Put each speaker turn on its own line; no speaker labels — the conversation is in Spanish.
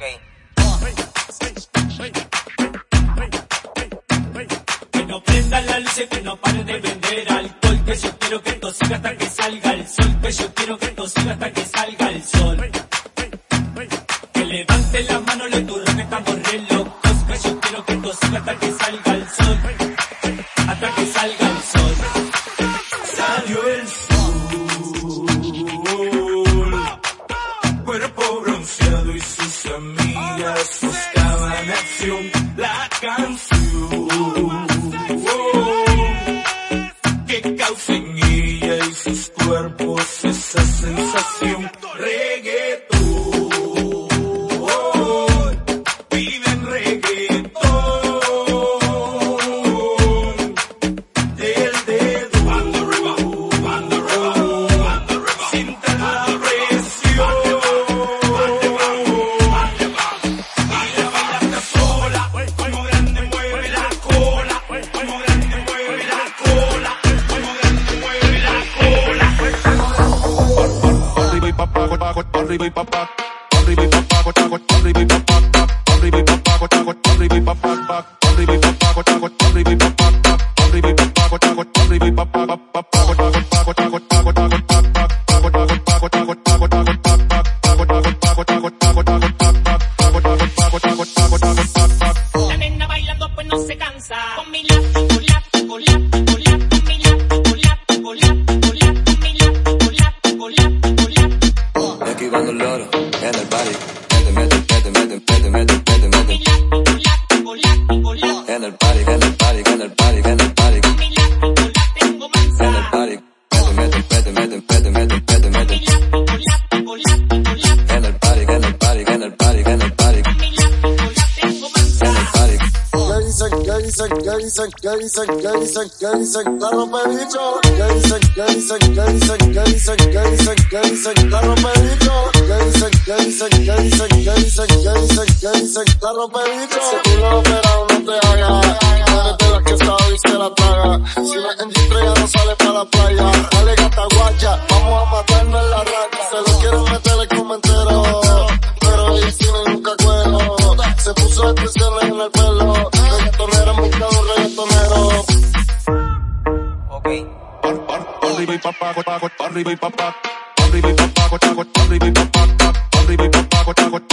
Que no prendan la luz y que no paren de vender alcohol. Que yo quiero que esto siga hasta que salga el sol. Que yo quiero que esto siga hasta que salga el sol. Que levanten las manos los turros que estamos re locos. Que yo quiero que esto siga hasta que You.
Arriba y papá, arriba y papá, arriba y papá, arriba y papá, arriba y papá, arriba y papá, pa- arriba y papá, arriba y papá, pa- arriba y papá, arriba y papá,
látigo,
En el party, en el party, en el party, en el party. Jason, Jason,
Jason, Jason, Jason, la
rompe bicho. Jason, Jason, Jason, Jason, Jason, Jason, la rompe bicho. Jason, Jason, Jason, Jason, Jason, Jason, la rompe bicho. Si tú lo operado no te hagas, eres de las que sabe y se la traga. Si la entrega no sale para la playa, dale gata guacha, vamos a matarnos en la rata. Se lo quiero meter el comentario, pero el cine nunca cuero. Se puso extensiones en el pelo reggaetonero, invitado reggaetonero.
Ok.
Arriba y papá, arriba y papá. Arriba y papá, arriba y papá, arriba y papá, arriba y papá, arriba.